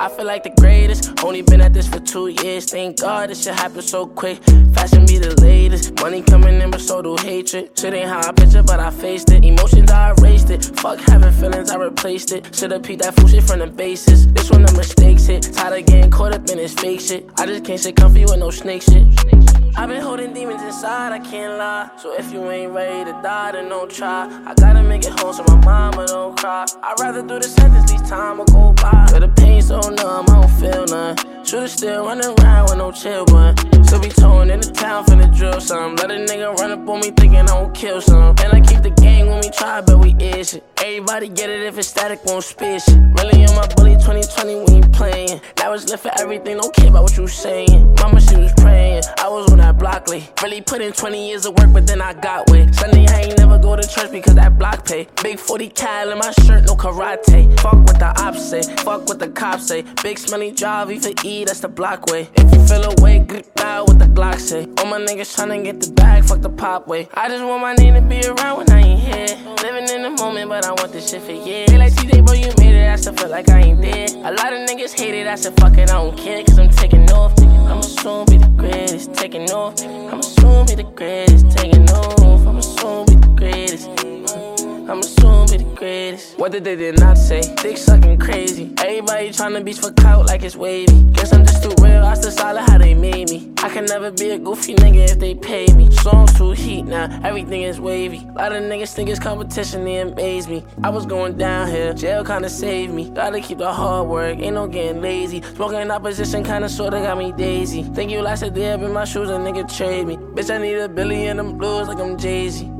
I feel like the greatest. Only been at this for two years. Thank God this shit happened so quick. Fashion be the latest. Money coming in, but so do hatred. Shit ain't how I picture, but I faced it. Emotions, I erased it. Fuck having feelings, I replaced it. Should've peeped that fool shit from the basis. This one the mistakes hit. Tired of getting caught up in this fake shit. I just can't sit comfy with no snake shit. I've been holding demons inside, I can't lie. So if you ain't ready to die, then don't try. I gotta make it home so my mama don't cry. I'd rather do the sentence, least time will go by. But the pain so numb, I don't feel none. Should've still running around with no chill button. Still be towing in the town finna drill some. Let a nigga run up on me thinking I won't kill some. And I keep the gang when we try, but we is it. Everybody get it if it's static, won't spit. Really on my bully 2020 when you playing. Now it's lit for everything, don't care about what you saying. Mama, she was praying. I was on that late. Really put in 20 years of work, but then I got with. Sunday, I ain't never go to church because that block pay. Big 40 cal in my shirt, no karate. Fuck what the ops say, fuck what the cops say. Big smelly job, E for E, that's the block way. If you feel away, grip out what the Glock say. All my niggas tryna get the bag, fuck the pop way. I just want my name to be around when I ain't here. Living in the moment, but I want this shit for years. They like TJ, bro, you made it, I still feel like I ain't dead. A lot of niggas hate it, I said fuck it, I don't care, cause I'm taking off. I'ma soon be the greatest, taking off. I'ma soon be the greatest, taking off. I'ma soon be the greatest. I'ma soon greatest. What did they did not say? Dick sucking crazy. Everybody tryna beach for clout like it's wavy. Guess I'm just too real. I still solid how they made me. I can never be a goofy nigga if they pay me. Songs too heat now. Everything is wavy. A lot of niggas think it's competition. They amaze me. I was going down here. Jail kinda saved me. Gotta keep the hard work. Ain't no getting lazy. Smoking in opposition kinda sorta got me daisy. Think you last a day up in my shoes, a nigga trade me. Bitch, I need a billy in them blues like I'm Jay Z.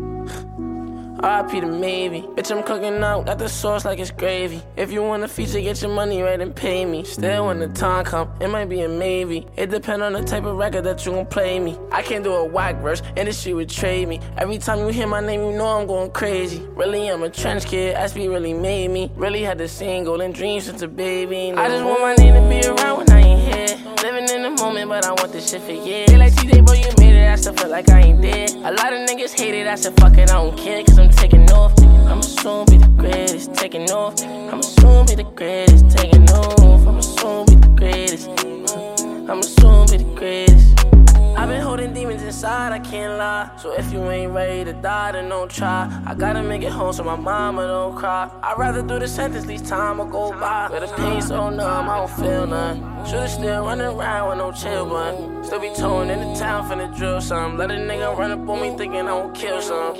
RIP to maybe. Bitch, I'm cooking out, got the sauce like it's gravy. If you want a feature, get your money right and pay me. Still, when the time come, it might be a maybe. It depend on the type of record that you gon' play me. I can't do a whack verse, industry would trade me. Every time you hear my name, you know I'm going crazy. Really, I'm a trench kid, SB really made me. Really had the same golden dreams since a baby. I just want my name to be around when I moment, but I want this shit for years. They like TJ, bro, you made it, I still feel like I ain't dead. A lot of niggas hate it, I said fuck it, I don't care, cause I'm taking off. I'ma soon be the greatest, taking off. I'ma soon be the greatest, taking off. I'ma soon be the greatest. I'ma soon be the greatest. I've been holding demons inside, I can't lie. So if you ain't ready to die, then don't try. I gotta make it home so my mama don't cry. I'd rather do the sentence, least time will go by. But the pain so numb, I don't feel none. Should've still running around with no chill button. Still be towing in the town finna drill some. Let a nigga run up on me thinking I won't kill some.